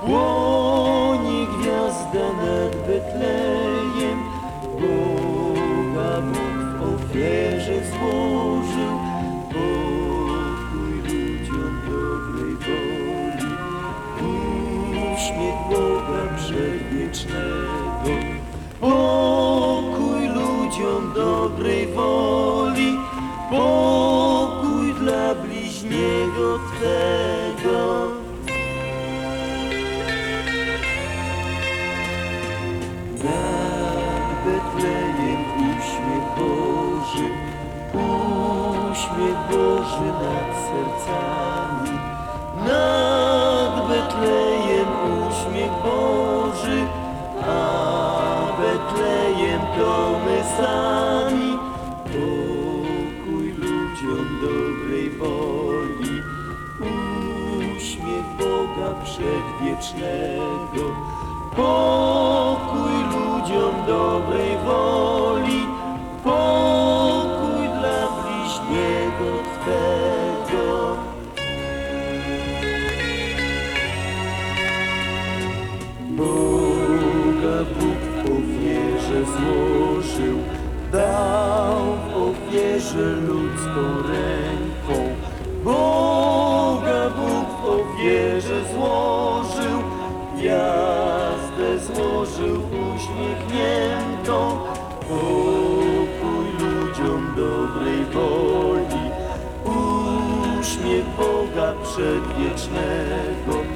Płoni gwiazda nad Betlejem, Boga Bóg w ofierze złożył, pokój ludziom dobrej woli, uśmiech Boga przedwiecznego. Pokój ludziom dobrej woli, pokój dla bliźniego Twego. Uśmiech Boży nad sercami. Nad Betlejem uśmiech Boży, a Betlejem to my sami. Pokój ludziom dobrej woli, uśmiech Boga przedwiecznego. Pokój ludziom dobrej woli, złożył, dał w ofierze ludzką ręką. Boga Bóg w ofierze złożył, gwiazdę złożył uśmiechniętą. Pokój ludziom dobrej woli, uśmiech Boga przedwiecznego.